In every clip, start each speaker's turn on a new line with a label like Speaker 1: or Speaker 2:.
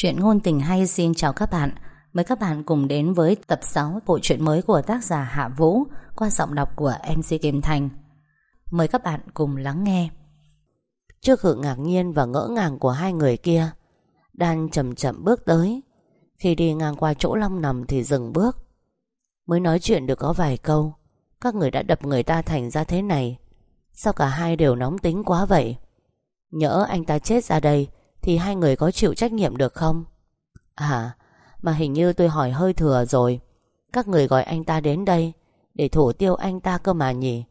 Speaker 1: Chuyện ngôn tình hay xin chào các bạn Mời các bạn cùng đến với tập 6 bộ truyện mới của tác giả Hạ Vũ qua giọng đọc của MC Kim Thành. Mời các bạn cùng lắng nghe.
Speaker 2: Trước sự ngạc nhiên và ngỡ ngàng của hai người kia, Đan chậm chậm bước tới. Khi đi ngang qua chỗ Long nằm thì dừng bước. Mới nói chuyện được có vài câu, các người đã đập người ta thành ra thế này. Sao cả hai đều nóng tính quá vậy? Nhỡ anh ta chết ra đây thì hai người có chịu trách nhiệm được không? À, mà hình như tôi hỏi hơi thừa rồi. Các người gọi anh ta đến đây để thủ tiêu anh ta cơ mà nhỉ?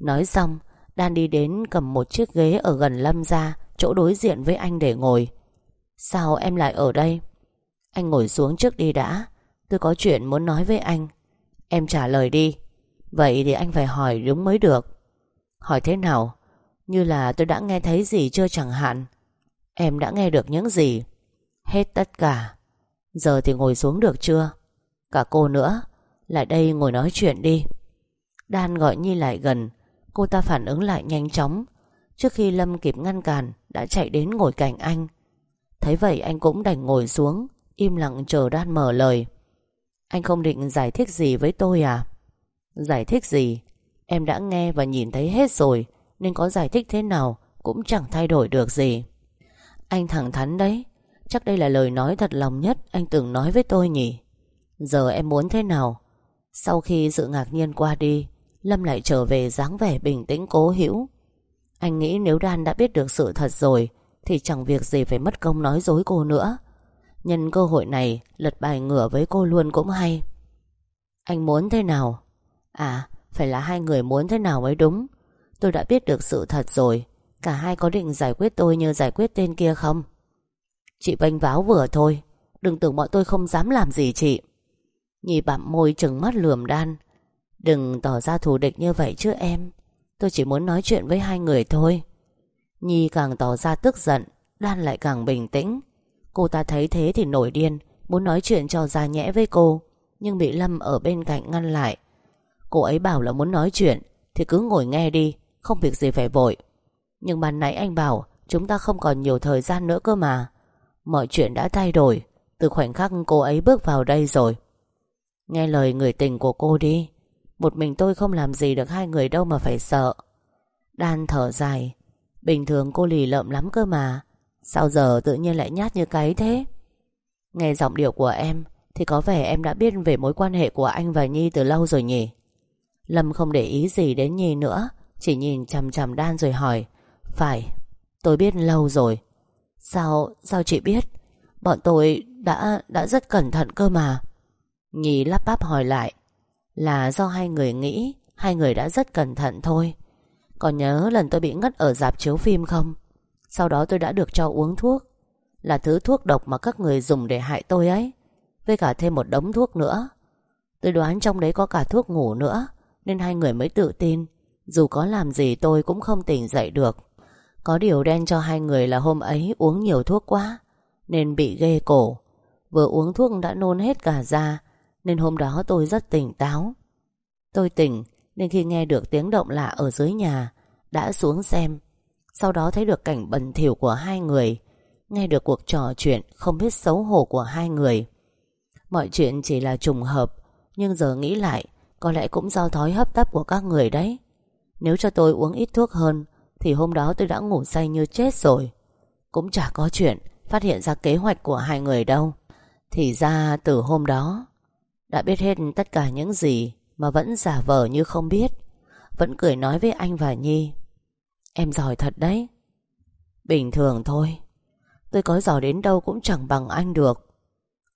Speaker 2: Nói xong, Đan đi đến cầm một chiếc ghế ở gần Lâm ra, chỗ đối diện với anh để ngồi. Sao em lại ở đây? Anh ngồi xuống trước đi đã. Tôi có chuyện muốn nói với anh. Em trả lời đi. Vậy thì anh phải hỏi đúng mới được. Hỏi thế nào? Như là tôi đã nghe thấy gì chưa chẳng hạn. Em đã nghe được những gì? Hết tất cả. Giờ thì ngồi xuống được chưa? Cả cô nữa. Lại đây ngồi nói chuyện đi. Đan gọi Nhi lại gần. Cô ta phản ứng lại nhanh chóng. Trước khi Lâm kịp ngăn cản, đã chạy đến ngồi cạnh anh. Thấy vậy anh cũng đành ngồi xuống, im lặng chờ Đan mở lời. Anh không định giải thích gì với tôi à? Giải thích gì? Em đã nghe và nhìn thấy hết rồi, nên có giải thích thế nào cũng chẳng thay đổi được gì. Anh thẳng thắn đấy. Chắc đây là lời nói thật lòng nhất Anh từng nói với tôi nhỉ? Giờ em muốn thế nào? Sau khi sự ngạc nhiên qua đi, Lâm lại trở về dáng vẻ bình tĩnh cố hữu. Anh nghĩ nếu Đan đã biết được sự thật rồi, Thì chẳng việc gì phải mất công nói dối cô nữa. Nhân cơ hội này, Lật bài ngửa với cô luôn cũng hay. Anh muốn thế nào? À phải là hai người muốn thế nào mới đúng. Tôi đã biết được sự thật rồi Cả hai có định giải quyết tôi như giải quyết tên kia không? Chị vênh váo vừa thôi. Đừng tưởng bọn tôi không dám làm gì chị. Nhi bặm môi trừng mắt lườm đan. Đừng tỏ ra thù địch như vậy chứ em. Tôi chỉ muốn nói chuyện với hai người thôi. Nhi càng tỏ ra tức giận, Đan lại càng bình tĩnh. Cô ta thấy thế thì nổi điên, Muốn nói chuyện cho ra nhẽ với cô, Nhưng bị Lâm ở bên cạnh ngăn lại. Cô ấy bảo là muốn nói chuyện, Thì cứ ngồi nghe đi, Không việc gì phải vội nhưng bàn nãy anh bảo, Chúng ta không còn nhiều thời gian nữa cơ mà. Mọi chuyện đã thay đổi. Từ khoảnh khắc cô ấy bước vào đây rồi. Nghe lời người tình của cô đi. Một mình tôi không làm gì được hai người đâu mà phải sợ. Đan thở dài. Bình thường cô lì lợm lắm cơ mà. Sao giờ tự nhiên lại nhát như cái thế? Nghe giọng điệu của em, Thì có vẻ em đã biết về mối quan hệ của anh và Nhi từ lâu rồi nhỉ? Lâm không để ý gì đến Nhi nữa, Chỉ nhìn chằm chằm Đan rồi hỏi phải, tôi biết lâu rồi. Sao, sao chị biết? Bọn tôi đã, đã rất cẩn thận cơ mà. Nhì lắp bắp hỏi lại. Là do hai người nghĩ, hai người đã rất cẩn thận thôi. Còn nhớ lần tôi bị ngất ở dạp chiếu phim không? Sau đó tôi đã được cho uống thuốc. Là thứ thuốc độc mà các người dùng để hại tôi ấy. Với cả thêm một đống thuốc nữa. Tôi đoán trong đấy có cả thuốc ngủ nữa. Nên hai người mới tự tin. Dù có làm gì tôi cũng không tỉnh dậy được. Có điều đen cho hai người là hôm ấy uống nhiều thuốc quá, Nên bị ghê cổ. Vừa uống thuốc đã nôn hết cả ra Nên hôm đó tôi rất tỉnh táo. Tôi tỉnh, Nên khi nghe được tiếng động lạ ở dưới nhà, Đã xuống xem. Sau đó thấy được cảnh bẩn thỉu của hai người, Nghe được cuộc trò chuyện Không biết xấu hổ của hai người. Mọi chuyện chỉ là trùng hợp, Nhưng giờ nghĩ lại, Có lẽ cũng do thói hấp tấp của các người đấy. Nếu cho tôi uống ít thuốc hơn thì hôm đó tôi đã ngủ say như chết rồi. Cũng chả có chuyện Phát hiện ra kế hoạch của hai người đâu. Thì ra từ hôm đó, Đã biết hết tất cả những gì Mà vẫn giả vờ như không biết. Vẫn cười nói với anh và Nhi, Em giỏi thật đấy. Bình thường thôi. Tôi có giỏi đến đâu cũng chẳng bằng anh được.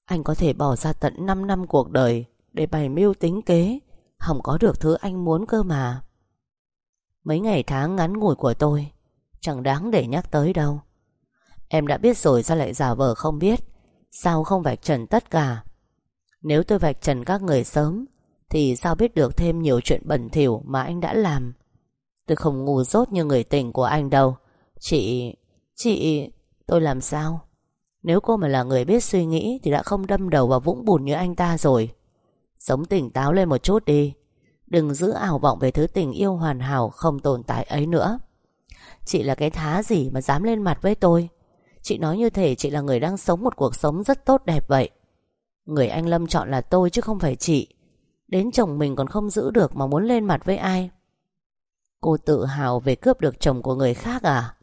Speaker 2: Anh có thể bỏ ra tận 5 năm cuộc đời Để bày mưu tính kế. Không có được thứ anh muốn cơ mà. Mấy ngày tháng ngắn ngủi của tôi, Chẳng đáng để nhắc tới đâu. Em đã biết rồi sao lại giả vờ không biết? Sao không vạch trần tất cả? Nếu tôi vạch trần các người sớm, Thì sao biết được thêm nhiều chuyện bẩn thỉu Mà anh đã làm? Tôi không ngu dốt như người tình của anh đâu. Chị... Chị... Tôi làm sao? Nếu cô mà là người biết suy nghĩ Thì đã không đâm đầu vào vũng bùn như anh ta rồi. Sống tỉnh táo lên một chút đi. Đừng giữ ảo vọng về thứ tình yêu hoàn hảo Không tồn tại ấy nữa. Chị là cái thá gì mà dám lên mặt với tôi? Chị nói như thể chị là người đang sống một cuộc sống rất tốt đẹp vậy. Người anh Lâm chọn là tôi chứ không phải chị. Đến chồng mình còn không giữ được mà muốn lên mặt với ai? Cô tự hào về cướp được chồng của người khác à?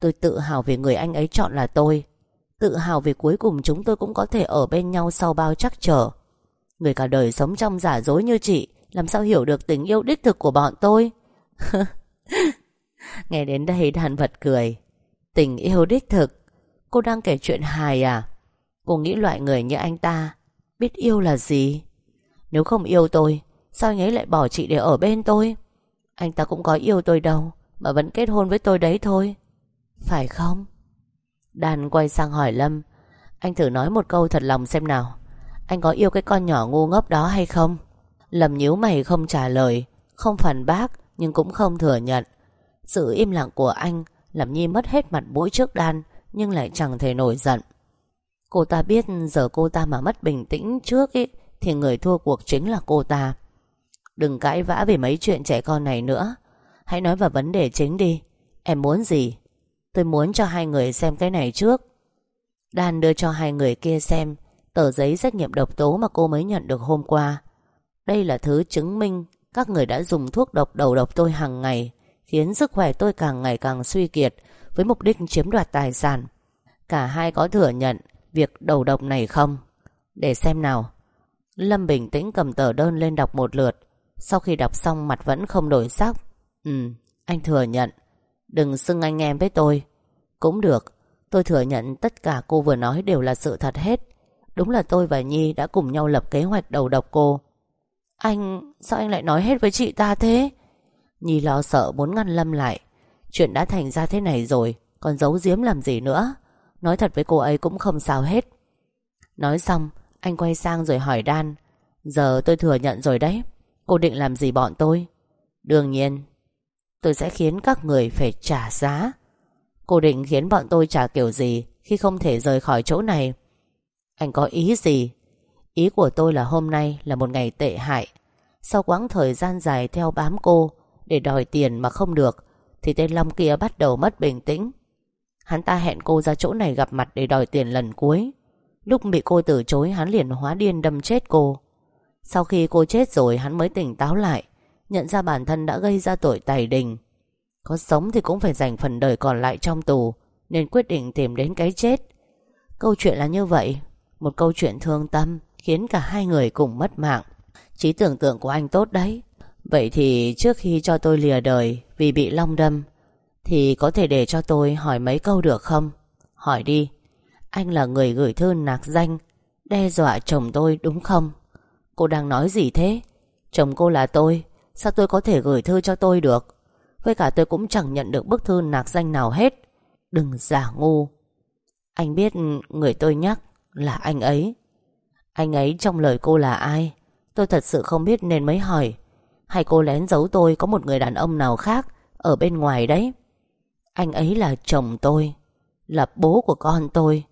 Speaker 2: Tôi tự hào về người anh ấy chọn là tôi. Tự hào vì cuối cùng chúng tôi cũng có thể ở bên nhau sau bao chắc trở. Người cả đời sống trong giả dối như chị làm sao hiểu được tình yêu đích thực của bọn tôi? Nghe đến đây đàn vật cười. Tình yêu đích thực? Cô đang kể chuyện hài à? Cô nghĩ loại người như anh ta Biết yêu là gì? Nếu không yêu tôi Sao anh ấy lại bỏ chị để ở bên tôi? Anh ta cũng có yêu tôi đâu Mà vẫn kết hôn với tôi đấy thôi. Phải không? Đàn quay sang hỏi Lâm. Anh thử nói một câu thật lòng xem nào. Anh có yêu cái con nhỏ ngu ngốc đó hay không lầm nhíu mày không trả lời Không phản bác Nhưng cũng không thừa nhận. Sự im lặng của anh Làm Nhi mất hết mặt mũi trước đan Nhưng lại chẳng thể nổi giận. Cô ta biết giờ cô ta mà mất bình tĩnh trước ý, Thì người thua cuộc chính là cô ta. Đừng cãi vã về mấy chuyện trẻ con này nữa. Hãy nói vào vấn đề chính đi. Em muốn gì? Tôi muốn cho hai người xem cái này trước. Đan đưa cho hai người kia xem Tờ giấy xét nghiệm độc tố mà cô mới nhận được hôm qua. Đây là thứ chứng minh Các người đã dùng thuốc độc đầu độc tôi hàng ngày, Khiến sức khỏe tôi càng ngày càng suy kiệt Với mục đích chiếm đoạt tài sản. Cả hai có thừa nhận Việc đầu độc này không? Để xem nào. Lâm bình tĩnh cầm tờ đơn lên đọc một lượt. Sau khi đọc xong, mặt vẫn không đổi sắc. Ừ anh thừa nhận. Đừng xưng anh em với tôi. Cũng được, Tôi thừa nhận tất cả cô vừa nói đều là sự thật hết. Đúng là tôi và Nhi đã cùng nhau lập kế hoạch đầu độc cô. Anh... Sao anh lại nói hết với chị ta thế? Nhi lo sợ muốn ngăn Lâm lại. Chuyện đã thành ra thế này rồi, Còn giấu giếm làm gì nữa? Nói thật với cô ấy cũng không sao hết. Nói xong, Anh quay sang rồi hỏi Đan. Giờ tôi thừa nhận rồi đấy. Cô định làm gì bọn tôi? Đương nhiên, Tôi sẽ khiến các người phải trả giá. Cô định khiến bọn tôi trả kiểu gì Khi không thể rời khỏi chỗ này? Anh có ý gì Ý của tôi là hôm nay là một ngày tệ hại. Sau quãng thời gian dài theo bám cô, Để đòi tiền mà không được, Thì tên Long kia bắt đầu mất bình tĩnh. Hắn ta hẹn cô ra chỗ này gặp mặt để đòi tiền lần cuối. Lúc bị cô từ chối, hắn liền hóa điên đâm chết cô. Sau khi cô chết rồi, hắn mới tỉnh táo lại, Nhận ra bản thân đã gây ra tội tài đình. Có sống thì cũng phải dành phần đời còn lại trong tù, Nên quyết định tìm đến cái chết. Câu chuyện là như vậy, Một câu chuyện thương tâm. Khiến cả hai người cùng mất mạng. Trí tưởng tượng của anh tốt đấy. Vậy thì trước khi cho tôi lìa đời Vì bị long đâm, Thì có thể để cho tôi hỏi mấy câu được không? Hỏi đi. Anh là người gửi thư nạc danh, Đe dọa chồng tôi đúng không? Cô đang nói gì thế? Chồng cô là tôi, Sao tôi có thể gửi thư cho tôi được? Với cả tôi cũng chẳng nhận được bức thư nạc danh nào hết. Đừng giả ngu. Anh biết người tôi nhắc Là anh ấy. Anh ấy trong lời cô là ai? Tôi thật sự không biết nên mới hỏi. Hay cô lén giấu tôi có một người đàn ông nào khác Ở bên ngoài đấy? Anh ấy là chồng tôi, Là bố của con tôi.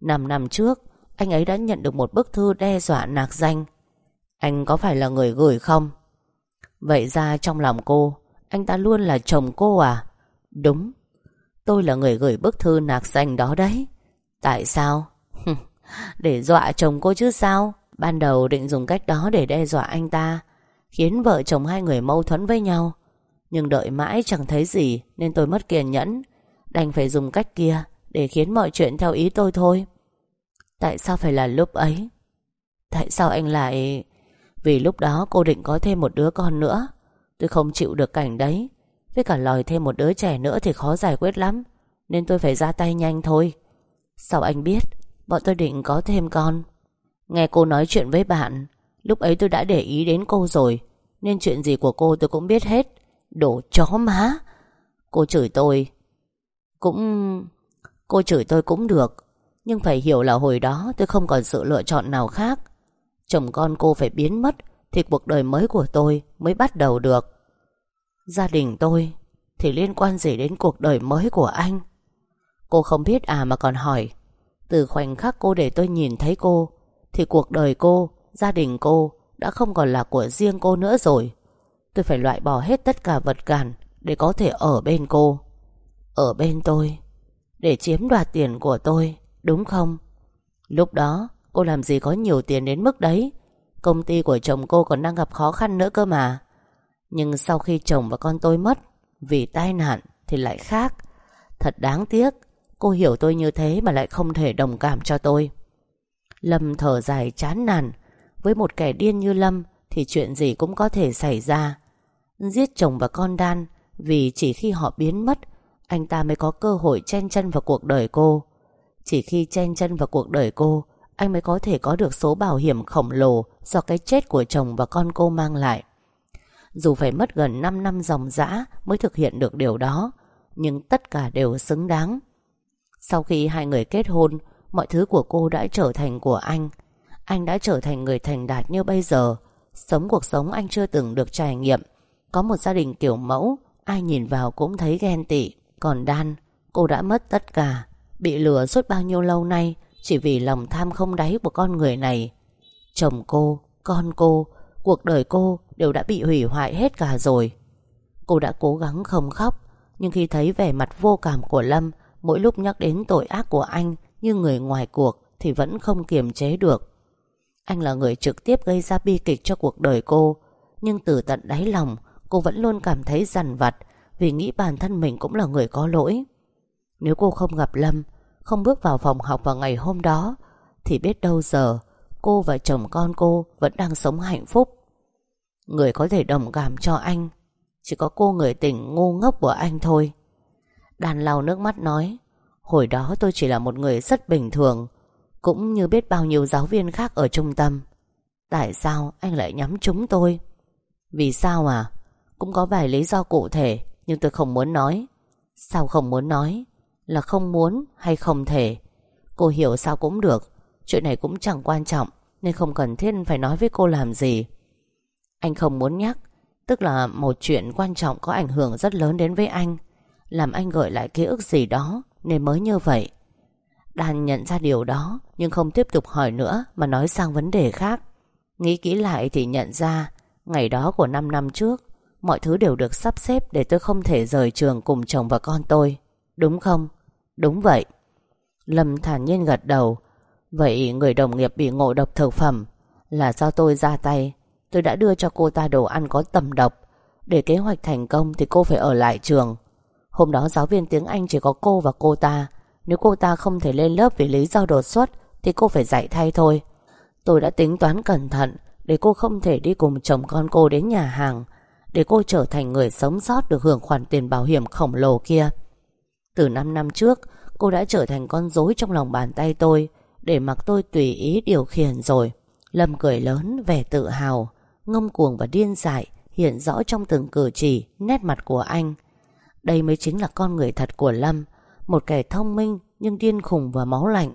Speaker 2: Năm năm trước, Anh ấy đã nhận được một bức thư đe dọa nạc danh. Anh có phải là người gửi không? Vậy ra trong lòng cô, Anh ta luôn là chồng cô à? Đúng, Tôi là người gửi bức thư nạc danh đó đấy. Tại sao? Để dọa chồng cô chứ sao? Ban đầu định dùng cách đó để đe dọa anh ta, Khiến vợ chồng hai người mâu thuẫn với nhau. Nhưng đợi mãi chẳng thấy gì, Nên tôi mất kiên nhẫn, Đành phải dùng cách kia Để khiến mọi chuyện theo ý tôi thôi. Tại sao phải là lúc ấy? Tại sao anh lại vì lúc đó cô định có thêm một đứa con nữa, Tôi không chịu được cảnh đấy. Với cả lòi thêm một đứa trẻ nữa thì khó giải quyết lắm, Nên tôi phải ra tay nhanh thôi. Sao anh biết? Bọn tôi định có thêm con. Nghe cô nói chuyện với bạn, Lúc ấy tôi đã để ý đến cô rồi, Nên chuyện gì của cô tôi cũng biết hết. Đổ chó má. Cô chửi tôi. Cũng... Cô chửi tôi cũng được, Nhưng phải hiểu là hồi đó tôi không còn sự lựa chọn nào khác. Chồng con cô phải biến mất Thì cuộc đời mới của tôi mới bắt đầu được. Gia đình tôi Thì liên quan gì đến cuộc đời mới của anh? Cô không biết à mà còn hỏi từ khoảnh khắc cô để tôi nhìn thấy cô, Thì cuộc đời cô, Gia đình cô Đã không còn là của riêng cô nữa rồi. Tôi phải loại bỏ hết tất cả vật cản Để có thể ở bên cô. Ở bên tôi, Để chiếm đoạt tiền của tôi, Đúng không? Lúc đó, cô làm gì có nhiều tiền đến mức đấy? Công ty của chồng cô còn đang gặp khó khăn nữa cơ mà. Nhưng sau khi chồng và con tôi mất, Vì tai nạn thì lại khác. Thật đáng tiếc Cô hiểu tôi như thế mà lại không thể đồng cảm cho tôi. Lâm thở dài chán nản. Với một kẻ điên như Lâm Thì chuyện gì cũng có thể xảy ra. Giết chồng và con đan, Vì chỉ khi họ biến mất, Anh ta mới có cơ hội chen chân vào cuộc đời cô. Chỉ khi chen chân vào cuộc đời cô, Anh mới có thể có được số bảo hiểm khổng lồ Do cái chết của chồng và con cô mang lại. Dù phải mất gần 5 năm dòng dã Mới thực hiện được điều đó, Nhưng tất cả đều xứng đáng. Sau khi hai người kết hôn Mọi thứ của cô đã trở thành của anh. Anh đã trở thành người thành đạt như bây giờ. Sống cuộc sống anh chưa từng được trải nghiệm. Có một gia đình kiểu mẫu Ai nhìn vào cũng thấy ghen tị. Còn Đan Cô đã mất tất cả. Bị lừa suốt bao nhiêu lâu nay Chỉ vì lòng tham không đáy của con người này. Chồng cô, con cô Cuộc đời cô đều đã bị hủy hoại hết cả rồi. Cô đã cố gắng không khóc Nhưng khi thấy vẻ mặt vô cảm của Lâm Mỗi lúc nhắc đến tội ác của anh Như người ngoài cuộc Thì vẫn không kiềm chế được. Anh là người trực tiếp gây ra bi kịch cho cuộc đời cô, Nhưng từ tận đáy lòng, Cô vẫn luôn cảm thấy dằn vặt Vì nghĩ bản thân mình cũng là người có lỗi. Nếu cô không gặp Lâm, Không bước vào phòng học vào ngày hôm đó, Thì biết đâu giờ Cô và chồng con cô Vẫn đang sống hạnh phúc. Người có thể đồng cảm cho anh, Chỉ có cô người tình ngu ngốc của anh thôi. Đàn lau nước mắt nói, Hồi đó tôi chỉ là một người rất bình thường, Cũng như biết bao nhiêu giáo viên khác ở trung tâm. Tại sao anh lại nhắm chúng tôi? Vì sao à? Cũng có vài lý do cụ thể, Nhưng tôi không muốn nói. Sao không muốn nói? Là không muốn hay không thể? Cô hiểu sao cũng được, Chuyện này cũng chẳng quan trọng, Nên không cần thiết phải nói với cô làm gì. Anh không muốn nhắc, Tức là một chuyện quan trọng có ảnh hưởng rất lớn đến với anh. Làm anh gợi lại ký ức gì đó Nên mới như vậy. Đàn nhận ra điều đó, Nhưng không tiếp tục hỏi nữa Mà nói sang vấn đề khác. Nghĩ kỹ lại thì nhận ra, Ngày đó của 5 năm trước, Mọi thứ đều được sắp xếp Để tôi không thể rời trường cùng chồng và con tôi. Đúng không? Đúng vậy. Lâm thản nhiên gật đầu. Vậy người đồng nghiệp bị ngộ độc thực phẩm Là do tôi ra tay. Tôi đã đưa cho cô ta đồ ăn có tầm độc. Để kế hoạch thành công Thì cô phải ở lại trường. Hôm đó giáo viên tiếng Anh chỉ có cô và cô ta. Nếu cô ta không thể lên lớp Vì lý do đột xuất, Thì cô phải dạy thay thôi. Tôi đã tính toán cẩn thận Để cô không thể đi cùng chồng con cô đến nhà hàng, Để cô trở thành người sống sót Được hưởng khoản tiền bảo hiểm khổng lồ kia. Từ 5 năm trước, Cô đã trở thành con rối trong lòng bàn tay tôi, Để mặc tôi tùy ý điều khiển rồi. Lâm cười lớn, vẻ tự hào, Ngông cuồng và điên dại, Hiện rõ trong từng cử chỉ, Nét mặt của anh. Đây mới chính là con người thật của Lâm, Một kẻ thông minh nhưng điên khùng và máu lạnh.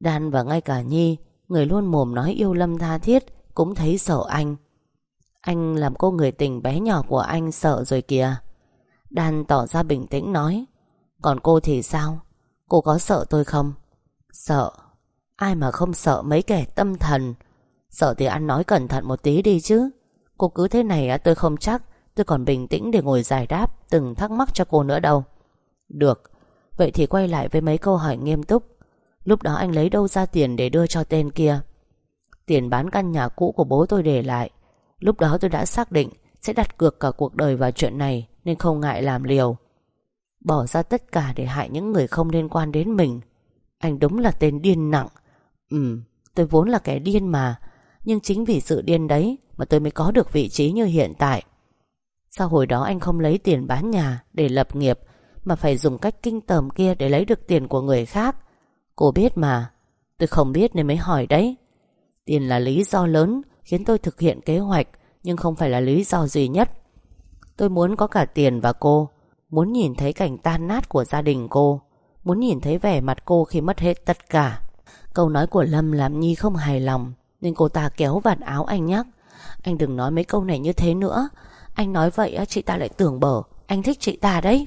Speaker 2: Đan và ngay cả Nhi, Người luôn mồm nói yêu Lâm tha thiết, Cũng thấy sợ anh. Anh làm cô người tình bé nhỏ của anh sợ rồi kìa. Đan tỏ ra bình tĩnh nói, Còn cô thì sao? Cô có sợ tôi không? Sợ? Ai mà không sợ mấy kẻ tâm thần? Sợ thì ăn nói cẩn thận một tí đi chứ. Cô cứ thế này tôi không chắc, Tôi còn bình tĩnh để ngồi giải đáp. Từng thắc mắc cho cô nữa đâu Được, Vậy thì quay lại với mấy câu hỏi nghiêm túc. Lúc đó anh lấy đâu ra tiền để đưa cho tên kia? Tiền bán căn nhà cũ của bố tôi để lại. Lúc đó tôi đã xác định Sẽ đặt cược cả cuộc đời vào chuyện này, Nên không ngại làm liều. Bỏ ra tất cả để hại những người không liên quan đến mình. Anh đúng là tên điên nặng. Ừ tôi vốn là kẻ điên mà. Nhưng chính vì sự điên đấy Mà tôi mới có được vị trí như hiện tại. Sao hồi đó anh không lấy tiền bán nhà Để lập nghiệp, Mà phải dùng cách kinh tởm kia Để lấy được tiền của người khác? Cô biết mà. Tôi không biết nên mới hỏi đấy. Tiền là lý do lớn Khiến tôi thực hiện kế hoạch, Nhưng không phải là lý do duy nhất. Tôi muốn có cả tiền và cô. Muốn nhìn thấy cảnh tan nát của gia đình cô. Muốn nhìn thấy vẻ mặt cô khi mất hết tất cả. Câu nói của Lâm làm Nhi không hài lòng, Nên cô ta kéo vạt áo anh nhắc. Anh đừng nói mấy câu này như thế nữa. Anh nói vậy chị ta lại tưởng bở. Anh thích chị ta đấy.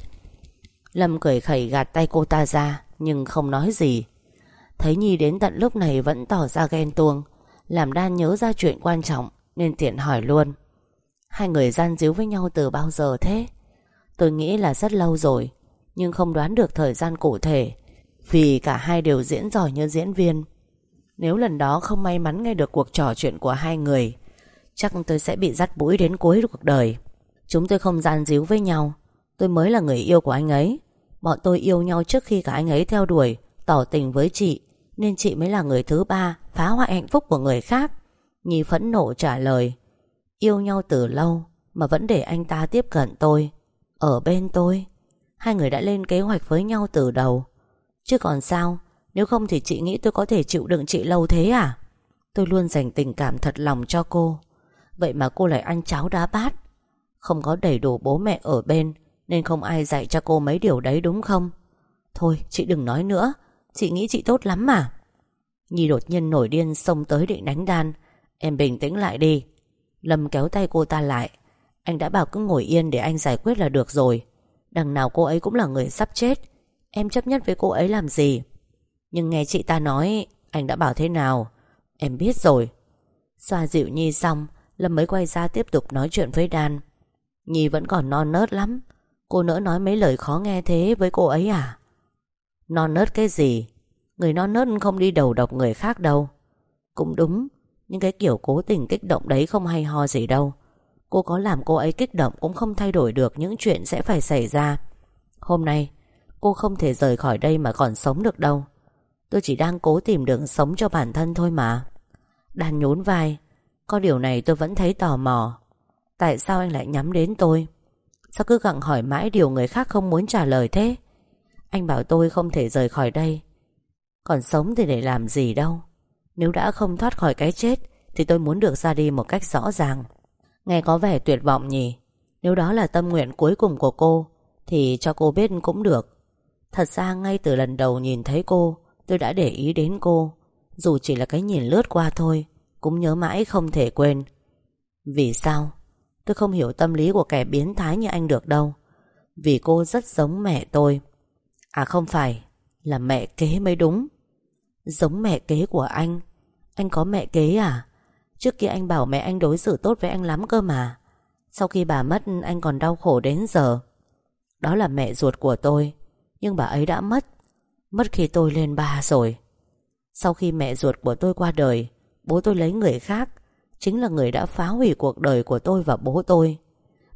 Speaker 2: Lâm cười khẩy gạt tay cô ta ra, Nhưng không nói gì. Thấy Nhi đến tận lúc này vẫn tỏ ra ghen tuông. Làm đan nhớ ra chuyện quan trọng, Nên tiện hỏi luôn. Hai người gian díu với nhau từ bao giờ thế? Tôi nghĩ là rất lâu rồi, Nhưng không đoán được thời gian cụ thể, Vì cả hai đều diễn giỏi như diễn viên. Nếu lần đó không may mắn nghe được cuộc trò chuyện của hai người Chắc tôi sẽ bị dắt mũi đến cuối cuộc đời. Chúng tôi không gian díu với nhau. Tôi mới là người yêu của anh ấy. Bọn tôi yêu nhau trước khi cả anh ấy theo đuổi, Tỏ tình với chị, Nên chị mới là người thứ ba Phá hoại hạnh phúc của người khác. Nhi phẫn nộ trả lời, Yêu nhau từ lâu Mà vẫn để anh ta tiếp cận tôi. Ở bên tôi, Hai người đã lên kế hoạch với nhau từ đầu. Chứ còn sao, Nếu không thì chị nghĩ tôi có thể chịu đựng chị lâu thế à? Tôi luôn dành tình cảm thật lòng cho cô. Vậy mà cô lại ăn cháo đá bát. Không có đầy đủ bố mẹ ở bên, Nên không ai dạy cho cô mấy điều đấy đúng không? Thôi, chị đừng nói nữa. Chị nghĩ chị tốt lắm mà. Nhi đột nhiên nổi điên xông tới định đánh đan. Em bình tĩnh lại đi. Lâm kéo tay cô ta lại. Anh đã bảo cứ ngồi yên để anh giải quyết là được rồi. Đằng nào cô ấy cũng là người sắp chết. Em chấp nhất với cô ấy làm gì? Nhưng nghe chị ta nói, Anh đã bảo thế nào? Em biết rồi. Xoa dịu Nhi xong Lâm mới quay ra tiếp tục nói chuyện với Đan Nhi vẫn còn non nớt lắm. Cô nỡ nói mấy lời khó nghe thế với cô ấy à? Non nớt cái gì? Người non nớt không đi đầu độc người khác đâu. Cũng đúng, Nhưng cái kiểu cố tình kích động đấy không hay ho gì đâu. Cô có làm cô ấy kích động Cũng không thay đổi được những chuyện sẽ phải xảy ra. Hôm nay, Cô không thể rời khỏi đây mà còn sống được đâu. Tôi chỉ đang cố tìm đường sống cho bản thân thôi mà. Đàn nhún vai có điều này tôi vẫn thấy tò mò. Tại sao anh lại nhắm đến tôi? Sao cứ gặng hỏi mãi điều người khác không muốn trả lời thế? Anh bảo tôi không thể rời khỏi đây. Còn sống thì để làm gì đâu. Nếu đã không thoát khỏi cái chết, Thì tôi muốn được ra đi một cách rõ ràng. Nghe có vẻ tuyệt vọng nhỉ? Nếu đó là tâm nguyện cuối cùng của cô, Thì cho cô biết cũng được. Thật ra ngay từ lần đầu nhìn thấy cô, Tôi đã để ý đến cô. Dù chỉ là cái nhìn lướt qua thôi cũng nhớ mãi không thể quên. Vì sao? Tôi không hiểu tâm lý của kẻ biến thái như anh được đâu. Vì cô rất giống mẹ tôi. À không phải, Là mẹ kế mới đúng. Giống mẹ kế của anh. Anh có mẹ kế à? Trước kia anh bảo mẹ anh đối xử tốt với anh lắm cơ mà. Sau khi bà mất, Anh còn đau khổ đến giờ. Đó là mẹ ruột của tôi. Nhưng bà ấy đã mất. Mất khi tôi lên ba rồi. Sau khi mẹ ruột của tôi qua đời Bố tôi lấy người khác, Chính là người đã phá hủy cuộc đời của tôi và bố tôi.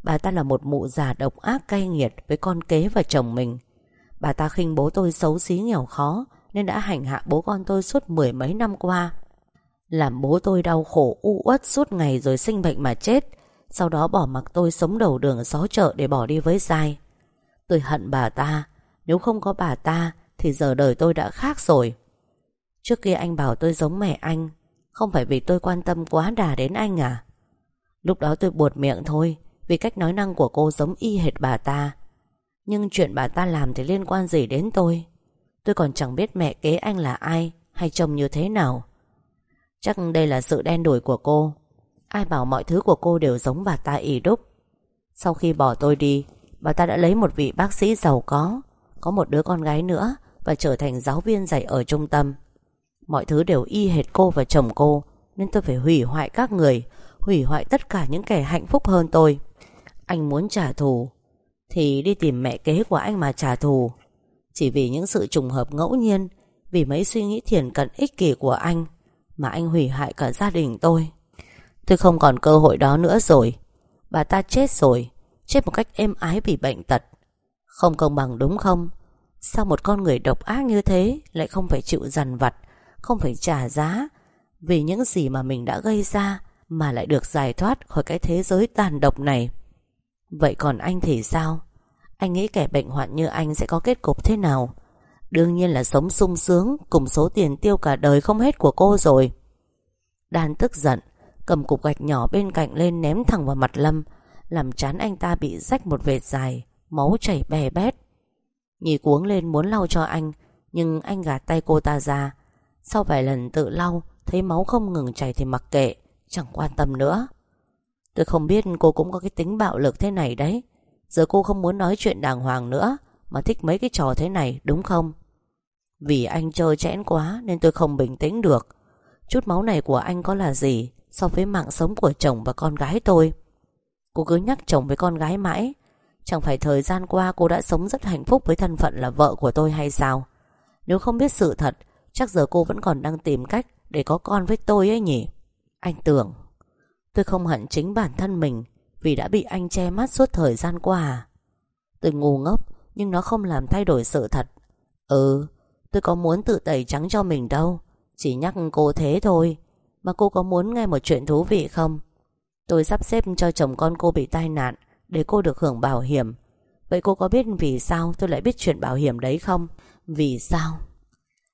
Speaker 2: Bà ta là một mụ già độc ác cay nghiệt Với con kế và chồng mình. Bà ta khinh bố tôi xấu xí nghèo khó, Nên đã hành hạ bố con tôi suốt mười mấy năm qua. Làm bố tôi đau khổ, u uất suốt ngày rồi sinh bệnh mà chết, Sau đó bỏ mặc tôi sống đầu đường xó chợ để bỏ đi với sai. Tôi hận bà ta, Nếu không có bà ta Thì giờ đời tôi đã khác rồi. Trước kia anh bảo tôi giống mẹ anh không phải vì tôi quan tâm quá đà đến anh à? Lúc đó tôi buột miệng thôi, Vì cách nói năng của cô giống y hệt bà ta. Nhưng chuyện bà ta làm thì liên quan gì đến tôi? Tôi còn chẳng biết mẹ kế anh là ai, Hay chồng như thế nào. Chắc đây là sự đen đủi của cô. Ai bảo mọi thứ của cô đều giống bà ta ỉ đúc. Sau khi bỏ tôi đi, Bà ta đã lấy một vị bác sĩ giàu có Có một đứa con gái nữa Và trở thành giáo viên dạy ở trung tâm. Mọi thứ đều y hệt cô và chồng cô, Nên tôi phải hủy hoại các người, Hủy hoại tất cả những kẻ hạnh phúc hơn tôi. Anh muốn trả thù, Thì đi tìm mẹ kế của anh mà trả thù. Chỉ vì những sự trùng hợp ngẫu nhiên, Vì mấy suy nghĩ thiền cận ích kỷ của anh Mà anh hủy hại cả gia đình tôi. Tôi không còn cơ hội đó nữa rồi. Bà ta chết rồi, Chết một cách êm ái vì bệnh tật. Không công bằng đúng không? Sao một con người độc ác như thế Lại không phải chịu dằn vặt không phải trả giá Vì những gì mà mình đã gây ra Mà lại được giải thoát khỏi cái thế giới tàn độc này. Vậy còn anh thì sao? Anh nghĩ kẻ bệnh hoạn như anh Sẽ có kết cục thế nào? Đương nhiên là sống sung sướng Cùng số tiền tiêu cả đời không hết của cô rồi. Đan tức giận, Cầm cục gạch nhỏ bên cạnh lên ném thẳng vào mặt Lâm, Làm chán anh ta bị rách một vệt dài, Máu chảy bè bét. Nhì cuống lên muốn lau cho anh, Nhưng anh gạt tay cô ta ra sau vài lần tự lau, Thấy máu không ngừng chảy thì mặc kệ, Chẳng quan tâm nữa. Tôi không biết cô cũng có cái tính bạo lực thế này đấy. Giờ cô không muốn nói chuyện đàng hoàng nữa, Mà thích mấy cái trò thế này, đúng không? Vì anh chơi chẽn quá Nên tôi không bình tĩnh được. Chút máu này của anh có là gì So với mạng sống của chồng và con gái tôi? Cô cứ nhắc chồng với con gái mãi. Chẳng phải thời gian qua cô đã sống rất hạnh phúc Với thân phận là vợ của tôi hay sao? Nếu không biết sự thật Chắc giờ cô vẫn còn đang tìm cách Để có con với tôi ấy nhỉ? Anh tưởng, Tôi không hận chính bản thân mình Vì đã bị anh che mắt suốt thời gian qua? À? Tôi ngu ngốc, Nhưng nó không làm thay đổi sự thật. Ừ Tôi có muốn tự tẩy trắng cho mình đâu, Chỉ nhắc cô thế thôi. Mà cô có muốn nghe một chuyện thú vị không? Tôi sắp xếp cho chồng con cô bị tai nạn Để cô được hưởng bảo hiểm. Vậy cô có biết vì sao tôi lại biết chuyện bảo hiểm đấy không? Vì sao?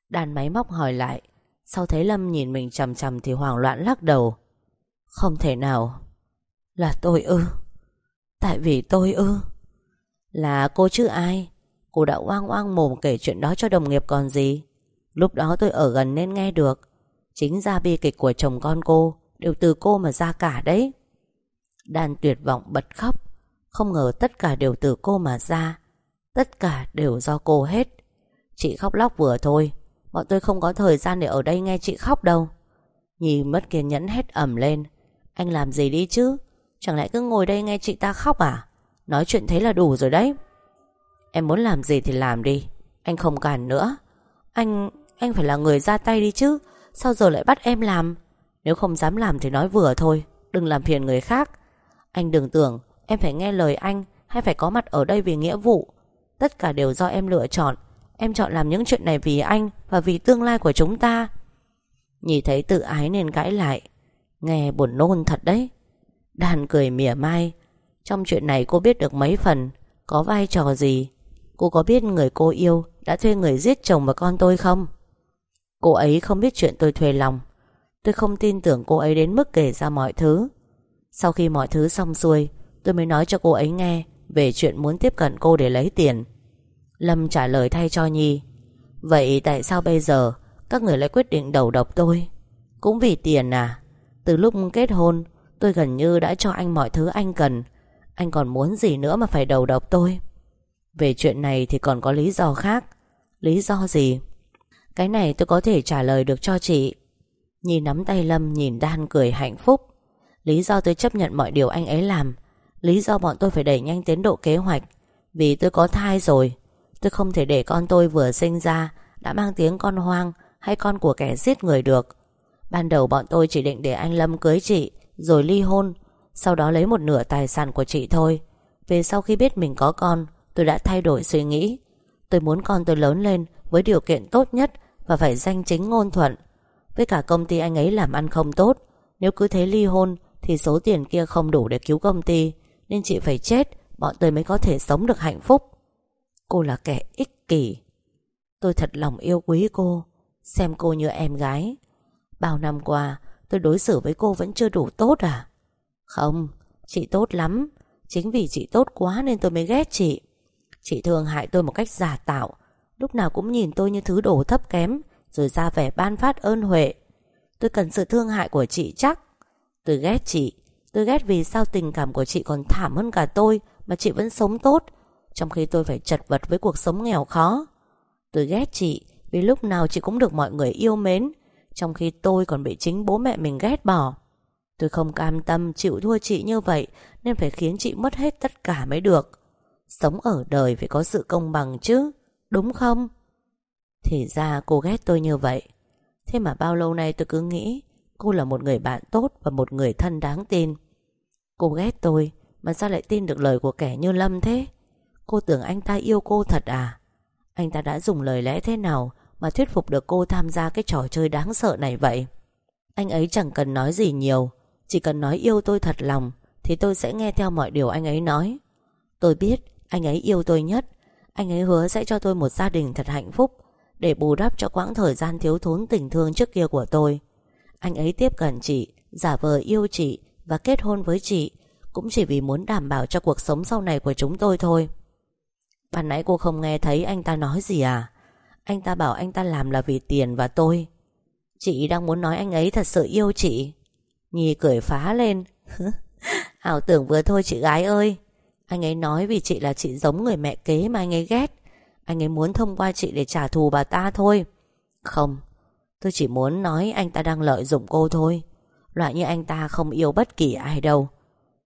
Speaker 2: Đàn máy móc hỏi lại. Sau thấy Lâm nhìn mình chầm chầm Thì hoảng loạn lắc đầu. Không thể nào. Là tôi ư? Tại vì tôi ư? Là cô chứ ai? Cô đã oang oang mồm kể chuyện đó cho đồng nghiệp còn gì? Lúc đó tôi ở gần nên nghe được. Chính ra bi kịch của chồng con cô Đều từ cô mà ra cả đấy. Đàn tuyệt vọng bật khóc. Không ngờ tất cả đều từ cô mà ra. Tất cả đều do cô hết. Chị khóc lóc vừa thôi Bọn tôi không có thời gian để ở đây nghe chị khóc đâu. Nhi mất kiên nhẫn hét ẩm lên. Anh làm gì đi chứ? Chẳng lẽ cứ ngồi đây nghe chị ta khóc à? Nói chuyện thế là đủ rồi đấy. Em muốn làm gì thì làm đi. Anh không cản nữa. Anh anh phải là người ra tay đi chứ. Sao giờ lại bắt em làm? Nếu không dám làm thì nói vừa thôi. Đừng làm phiền người khác. Anh đừng tưởng em phải nghe lời anh Hay phải có mặt ở đây vì nghĩa vụ. Tất cả đều do em lựa chọn. Em chọn làm những chuyện này vì anh Và vì tương lai của chúng ta. Nhìn thấy tự ái nên cãi lại. Nghe buồn nôn thật đấy. Đàn cười mỉa mai. Trong chuyện này cô biết được mấy phần. Có vai trò gì? Cô có biết người cô yêu Đã thuê người giết chồng và con tôi không? Cô ấy không biết chuyện tôi thuê lòng. Tôi không tin tưởng cô ấy đến mức kể ra mọi thứ. Sau khi mọi thứ xong xuôi, Tôi mới nói cho cô ấy nghe Về chuyện muốn tiếp cận cô để lấy tiền. Lâm trả lời thay cho Nhi. Vậy tại sao bây giờ Các người lại quyết định đầu độc tôi? Cũng vì tiền à? Từ lúc kết hôn, Tôi gần như đã cho anh mọi thứ anh cần. Anh còn muốn gì nữa mà phải đầu độc tôi? Về chuyện này thì còn có lý do khác. Lý do gì? Cái này tôi có thể trả lời được cho chị. Nhi nắm tay Lâm nhìn Đan cười hạnh phúc. Lý do tôi chấp nhận mọi điều anh ấy làm. Lý do bọn tôi phải đẩy nhanh tiến độ kế hoạch. Vì tôi có thai rồi Tôi không thể để con tôi vừa sinh ra, Đã mang tiếng con hoang Hay con của kẻ giết người được. Ban đầu bọn tôi chỉ định để anh Lâm cưới chị, Rồi ly hôn, Sau đó lấy một nửa tài sản của chị thôi. Về sau khi biết mình có con, Tôi đã thay đổi suy nghĩ. Tôi muốn con tôi lớn lên Với điều kiện tốt nhất Và phải danh chính ngôn thuận. Với cả công ty anh ấy làm ăn không tốt, Nếu cứ thế ly hôn Thì số tiền kia không đủ để cứu công ty, Nên chị phải chết, Bọn tôi mới có thể sống được hạnh phúc. Cô là kẻ ích kỷ. Tôi thật lòng yêu quý cô, Xem cô như em gái. Bao năm qua, tôi đối xử với cô vẫn chưa đủ tốt à? Không, Chị tốt lắm. Chính vì chị tốt quá nên tôi mới ghét chị. Chị thương hại tôi một cách giả tạo. Lúc nào cũng nhìn tôi như thứ đồ thấp kém, Rồi ra vẻ ban phát ơn huệ. Tôi cần sự thương hại của chị chắc. Tôi ghét chị. Tôi ghét vì sao tình cảm của chị còn thảm hơn cả tôi Mà chị vẫn sống tốt trong khi tôi phải chật vật với cuộc sống nghèo khó. Tôi ghét chị, Vì lúc nào chị cũng được mọi người yêu mến, Trong khi tôi còn bị chính bố mẹ mình ghét bỏ. Tôi không cam tâm chịu thua chị như vậy, Nên phải khiến chị mất hết tất cả mới được. Sống ở đời phải có sự công bằng chứ, Đúng không? Thì ra cô ghét tôi như vậy. Thế mà bao lâu nay tôi cứ nghĩ Cô là một người bạn tốt Và một người thân đáng tin. Cô ghét tôi, Mà sao lại tin được lời của kẻ như Lâm thế? Cô tưởng anh ta yêu cô thật à? Anh ta đã dùng lời lẽ thế nào Mà thuyết phục được cô tham gia cái trò chơi đáng sợ này vậy? Anh ấy chẳng cần nói gì nhiều, Chỉ cần nói yêu tôi thật lòng Thì tôi sẽ nghe theo mọi điều anh ấy nói. Tôi biết anh ấy yêu tôi nhất, Anh ấy hứa sẽ cho tôi một gia đình thật hạnh phúc Để bù đắp cho quãng thời gian thiếu thốn tình thương trước kia của tôi. Anh ấy tiếp cận chị, Giả vờ yêu chị Và kết hôn với chị Cũng chỉ vì muốn đảm bảo cho cuộc sống sau này của chúng tôi thôi. Bạn nãy cô không nghe thấy anh ta nói gì à? Anh ta bảo anh ta làm là vì tiền và tôi. Chị đang muốn nói anh ấy thật sự yêu chị. Nhi cười phá lên. Ảo tưởng vừa thôi chị gái ơi. Anh ấy nói vì chị là chị giống người mẹ kế mà anh ấy ghét. Anh ấy muốn thông qua chị để trả thù bà ta thôi. Không, Tôi chỉ muốn nói anh ta đang lợi dụng cô thôi. Loại như anh ta không yêu bất kỳ ai đâu.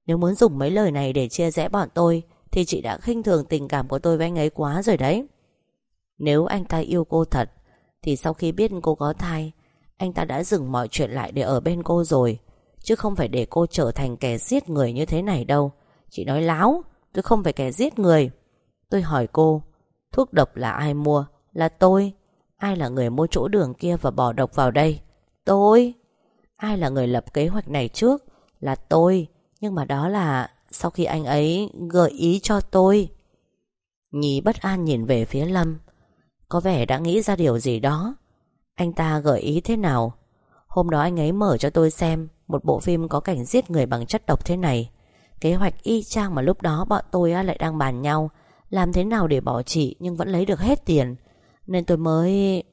Speaker 2: Nếu muốn dùng mấy lời này để chia rẽ bọn tôi thì chị đã khinh thường tình cảm của tôi với anh ấy quá rồi đấy. Nếu anh ta yêu cô thật, Thì sau khi biết cô có thai, Anh ta đã dừng mọi chuyện lại để ở bên cô rồi, Chứ không phải để cô trở thành kẻ giết người như thế này đâu. Chị nói láo, Tôi không phải kẻ giết người. Tôi hỏi cô, Thuốc độc là ai mua? Là tôi. Ai là người mua chỗ đường kia và bỏ độc vào đây? Tôi. Ai là người lập kế hoạch này trước? Là tôi. Nhưng mà đó là sau khi anh ấy gợi ý cho tôi nhí bất an nhìn về phía Lâm. Có vẻ đã nghĩ ra điều gì đó. Anh ta gợi ý thế nào? Hôm đó anh ấy mở cho tôi xem Một bộ phim có cảnh giết người bằng chất độc thế này. Kế hoạch y chang mà lúc đó bọn tôi lại đang bàn nhau, Làm thế nào để bỏ chị Nhưng vẫn lấy được hết tiền. Nên tôi mới...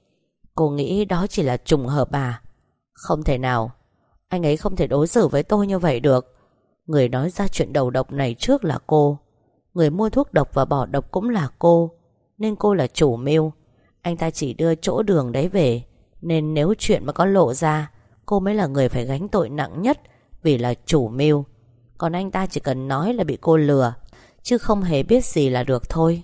Speaker 2: Cô nghĩ đó chỉ là trùng hợp à? Không thể nào. Anh ấy không thể đối xử với tôi như vậy được. Người nói ra chuyện đầu độc này trước là cô. Người mua thuốc độc và bỏ độc cũng là cô. Nên cô là chủ mưu. Anh ta chỉ đưa chỗ đường đấy về. Nên nếu chuyện mà có lộ ra, Cô mới là người phải gánh tội nặng nhất Vì là chủ mưu. Còn anh ta chỉ cần nói là bị cô lừa, Chứ không hề biết gì là được thôi.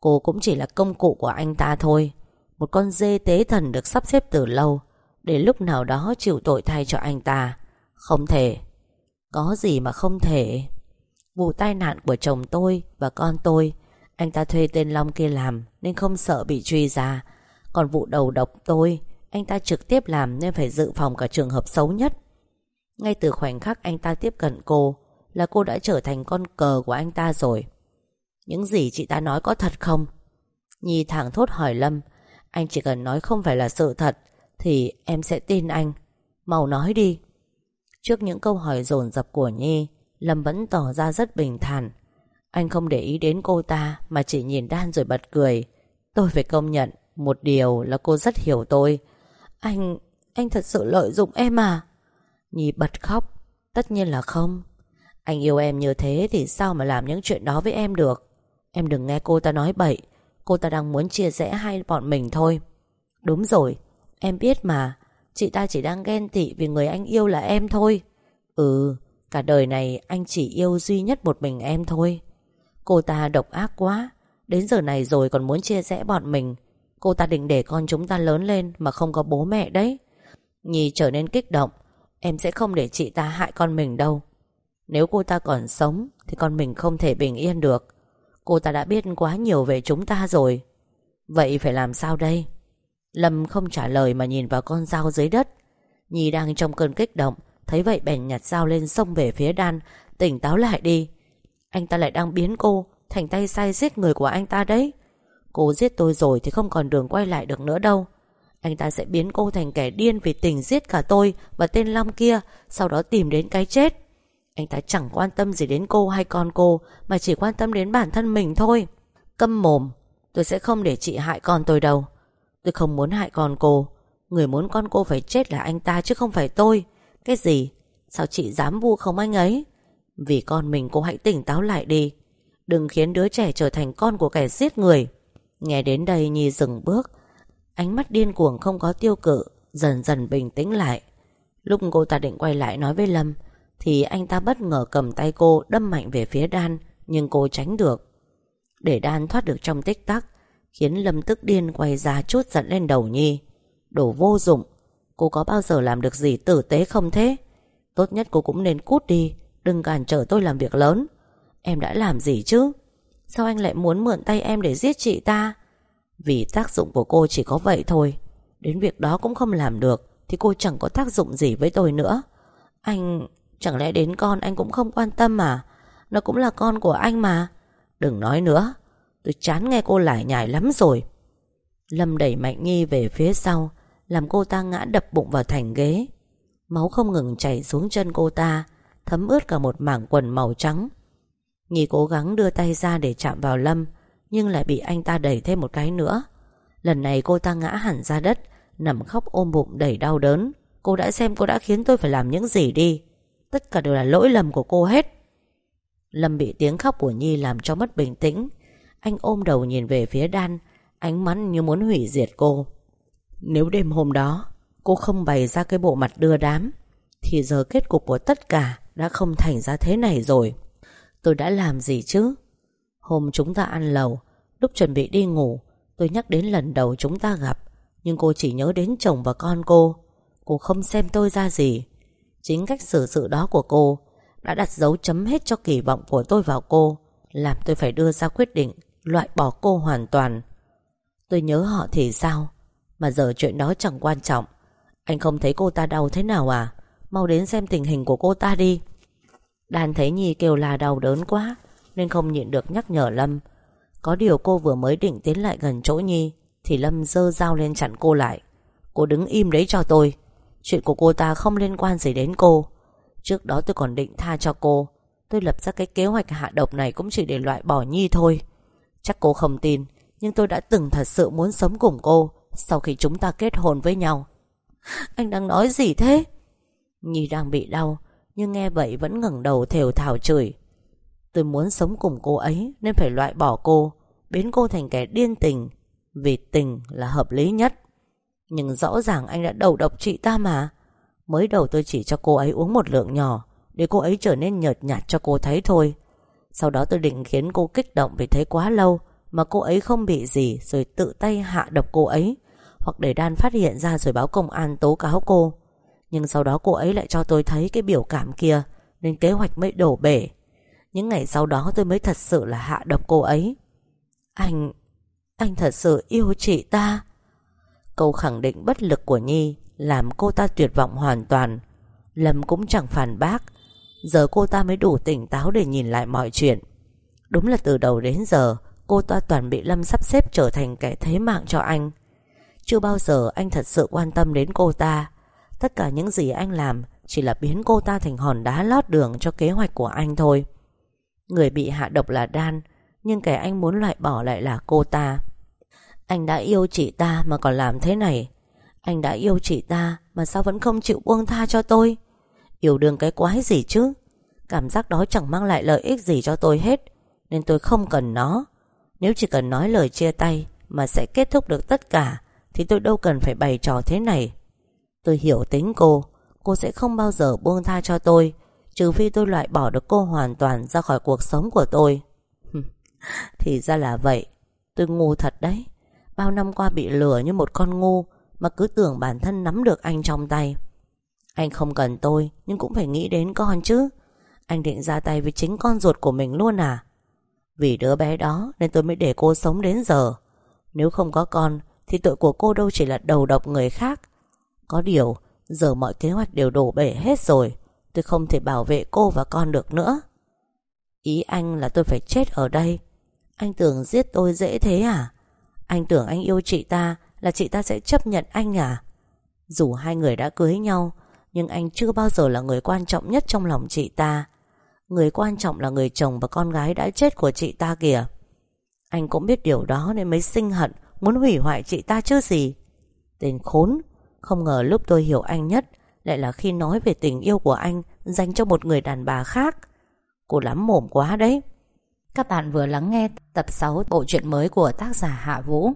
Speaker 2: Cô cũng chỉ là công cụ của anh ta thôi. Một con dê tế thần được sắp xếp từ lâu, Để lúc nào đó chịu tội thay cho anh ta. Không thể. Có gì mà không thể? Vụ tai nạn của chồng tôi và con tôi, Anh ta thuê tên Long kia làm Nên không sợ bị truy ra. Còn vụ đầu độc tôi, Anh ta trực tiếp làm nên phải dự phòng cả trường hợp xấu nhất. Ngay từ khoảnh khắc anh ta tiếp cận cô Là cô đã trở thành con cờ của anh ta rồi. Những gì chị ta nói có thật không? Nhi thẳng thốt hỏi Lâm, Anh chỉ cần nói không phải là sự thật Thì em sẽ tin anh. Mau nói đi. Trước những câu hỏi dồn dập của Nhi Lâm vẫn tỏ ra rất bình thản. Anh không để ý đến cô ta Mà chỉ nhìn Đan rồi bật cười. Tôi phải công nhận Một điều là cô rất hiểu tôi. Anh, anh thật sự lợi dụng em à? Nhi bật khóc. Tất nhiên là không. Anh yêu em như thế thì sao mà làm những chuyện đó với em được? Em đừng nghe cô ta nói bậy. Cô ta đang muốn chia rẽ hai bọn mình thôi. Đúng rồi Em biết mà. Chị ta chỉ đang ghen tị vì người anh yêu là em thôi. Ừ Cả đời này anh chỉ yêu duy nhất một mình em thôi. Cô ta độc ác quá. Đến giờ này rồi còn muốn chia rẽ bọn mình. Cô ta định để con chúng ta lớn lên Mà không có bố mẹ đấy. Nhi trở nên kích động. Em sẽ không để chị ta hại con mình đâu. Nếu cô ta còn sống, Thì con mình không thể bình yên được. Cô ta đã biết quá nhiều về chúng ta rồi. Vậy phải làm sao đây? Lâm không trả lời mà nhìn vào con dao dưới đất. Nhi đang trong cơn kích động, Thấy vậy bèn nhặt dao lên xông về phía đan, Tỉnh táo lại đi. Anh ta lại đang biến cô Thành tay sai giết người của anh ta đấy. Cô giết tôi rồi thì không còn đường quay lại được nữa đâu. Anh ta sẽ biến cô thành kẻ điên Vì tình giết cả tôi Và tên Long kia, Sau đó tìm đến cái chết. Anh ta chẳng quan tâm gì đến cô hay con cô, Mà chỉ quan tâm đến bản thân mình thôi. Câm mồm, Tôi sẽ không để chị hại con tôi đâu. Tôi không muốn hại con cô. Người muốn con cô phải chết là anh ta chứ không phải tôi. Cái gì? Sao chị dám vu không anh ấy? Vì con mình cô hãy tỉnh táo lại đi. Đừng khiến đứa trẻ trở thành con của kẻ giết người. Nghe đến đây Nhi dừng bước. Ánh mắt điên cuồng không có tiêu cự, Dần dần bình tĩnh lại. Lúc cô ta định quay lại nói với Lâm, Thì anh ta bất ngờ cầm tay cô Đâm mạnh về phía Đan, Nhưng cô tránh được. Để Đan thoát được trong tích tắc Khiến Lâm tức điên quay ra chút giận lên đầu Nhi. Đổ vô dụng. Cô có bao giờ làm được gì tử tế không thế? Tốt nhất cô cũng nên cút đi. Đừng cản trở tôi làm việc lớn. Em đã làm gì chứ? Sao anh lại muốn mượn tay em để giết chị ta? Vì tác dụng của cô chỉ có vậy thôi. Đến việc đó cũng không làm được, Thì cô chẳng có tác dụng gì với tôi nữa. Anh, Chẳng lẽ đến con anh cũng không quan tâm mà? Nó cũng là con của anh mà. Đừng nói nữa. Tôi chán nghe cô lải nhải lắm rồi. Lâm đẩy Mạnh Nhi về phía sau, làm cô ta ngã đập bụng vào thành ghế. Máu không ngừng chảy xuống chân cô ta, Thấm ướt cả một mảng quần màu trắng. Nhi cố gắng đưa tay ra để chạm vào Lâm, Nhưng lại bị anh ta đẩy thêm một cái nữa. Lần này cô ta ngã hẳn ra đất, Nằm khóc ôm bụng đầy đau đớn. Cô đã xem cô đã khiến tôi phải làm những gì đi. Tất cả đều là lỗi lầm của cô hết. Lâm bị tiếng khóc của Nhi làm cho mất bình tĩnh. Anh ôm đầu nhìn về phía Đan Ánh mắt như muốn hủy diệt cô. Nếu đêm hôm đó, Cô không bày ra cái bộ mặt đưa đám, Thì giờ kết cục của tất cả Đã không thành ra thế này rồi. Tôi đã làm gì chứ? Hôm chúng ta ăn lầu Lúc chuẩn bị đi ngủ, Tôi nhắc đến lần đầu chúng ta gặp, Nhưng cô chỉ nhớ đến chồng và con cô. Cô không xem tôi ra gì. Chính cách xử sự đó của cô Đã đặt dấu chấm hết cho kỳ vọng của tôi vào cô, Làm tôi phải đưa ra quyết định Loại bỏ cô hoàn toàn. Tôi nhớ họ thì sao? Mà giờ chuyện đó chẳng quan trọng. Anh không thấy cô ta đau thế nào à? Mau đến xem tình hình của cô ta đi. Đàn thấy Nhi kêu là đau đớn quá, Nên không nhịn được nhắc nhở Lâm. Có điều cô vừa mới định tiến lại gần chỗ Nhi, Thì Lâm dơ dao lên chặn cô lại. Cô đứng im đấy cho tôi. Chuyện của cô ta không liên quan gì đến cô. Trước đó tôi còn định tha cho cô. Tôi lập ra cái kế hoạch hạ độc này Cũng chỉ để loại bỏ Nhi thôi. Chắc cô không tin, Nhưng tôi đã từng thật sự muốn sống cùng cô Sau khi chúng ta kết hôn với nhau. Anh đang nói gì thế? Nhi đang bị đau, Nhưng nghe vậy vẫn ngẩng đầu thều thào chửi. Tôi muốn sống cùng cô ấy Nên phải loại bỏ cô, Biến cô thành kẻ điên tình, Vì tình là hợp lý nhất. Nhưng rõ ràng anh đã đầu độc chị ta mà. Mới đầu tôi chỉ cho cô ấy uống một lượng nhỏ, Để cô ấy trở nên nhợt nhạt cho cô thấy thôi. Sau đó tôi định khiến cô kích động Vì thấy quá lâu, Mà cô ấy không bị gì Rồi tự tay hạ độc cô ấy, Hoặc để Đan phát hiện ra rồi báo công an tố cáo cô. Nhưng sau đó cô ấy lại cho tôi thấy Cái biểu cảm kia, Nên kế hoạch mới đổ bể. Những ngày sau đó tôi mới thật sự là hạ độc cô ấy. Anh Anh thật sự yêu chị ta. Câu khẳng định bất lực của Nhi làm cô ta tuyệt vọng hoàn toàn. Lâm cũng chẳng phản bác Giờ cô ta mới đủ tỉnh táo để nhìn lại mọi chuyện. Đúng là từ đầu đến giờ, Cô ta toàn bị Lâm sắp xếp trở thành kẻ thế mạng cho anh. Chưa bao giờ anh thật sự quan tâm đến cô ta. Tất cả những gì anh làm Chỉ là biến cô ta thành hòn đá lót đường Cho kế hoạch của anh thôi. Người bị hạ độc là Đan Nhưng kẻ anh muốn loại bỏ lại là cô ta. Anh đã yêu chị ta mà còn làm thế này. Anh đã yêu chị ta Mà sao vẫn không chịu buông tha cho tôi? Yêu đương cái quái gì chứ? Cảm giác đó chẳng mang lại lợi ích gì cho tôi hết, Nên tôi không cần nó. Nếu chỉ cần nói lời chia tay Mà sẽ kết thúc được tất cả, Thì tôi đâu cần phải bày trò thế này. Tôi hiểu tính cô. Cô sẽ không bao giờ buông tha cho tôi, Trừ phi tôi loại bỏ được cô hoàn toàn Ra khỏi cuộc sống của tôi. Thì ra là vậy. Tôi ngu thật đấy. Bao năm qua bị lừa như một con ngu mà cứ tưởng bản thân nắm được anh trong tay. Anh không cần tôi, Nhưng cũng phải nghĩ đến con chứ. Anh định ra tay với chính con ruột của mình luôn à? Vì đứa bé đó Nên tôi mới để cô sống đến giờ. Nếu không có con, Thì tội của cô đâu chỉ là đầu độc người khác. Có điều, Giờ mọi kế hoạch đều đổ bể hết rồi. Tôi không thể bảo vệ cô và con được nữa. Ý anh là tôi phải chết ở đây. Anh tưởng giết tôi dễ thế à? Anh tưởng anh yêu chị ta là chị ta sẽ chấp nhận anh à? Dù hai người đã cưới nhau nhưng anh chưa bao giờ là người quan trọng nhất trong lòng chị ta. Người quan trọng là người chồng và con gái đã chết của chị ta kìa. Anh cũng biết điều đó nên mới sinh hận, Muốn hủy hoại chị ta chứ gì. Tên khốn, Không ngờ lúc tôi hiểu anh nhất, Lại là khi nói về tình yêu của anh Dành cho một người đàn bà khác. Cô lắm mồm quá đấy.
Speaker 1: Các bạn vừa lắng nghe tập 6 bộ truyện mới của tác giả Hạ Vũ.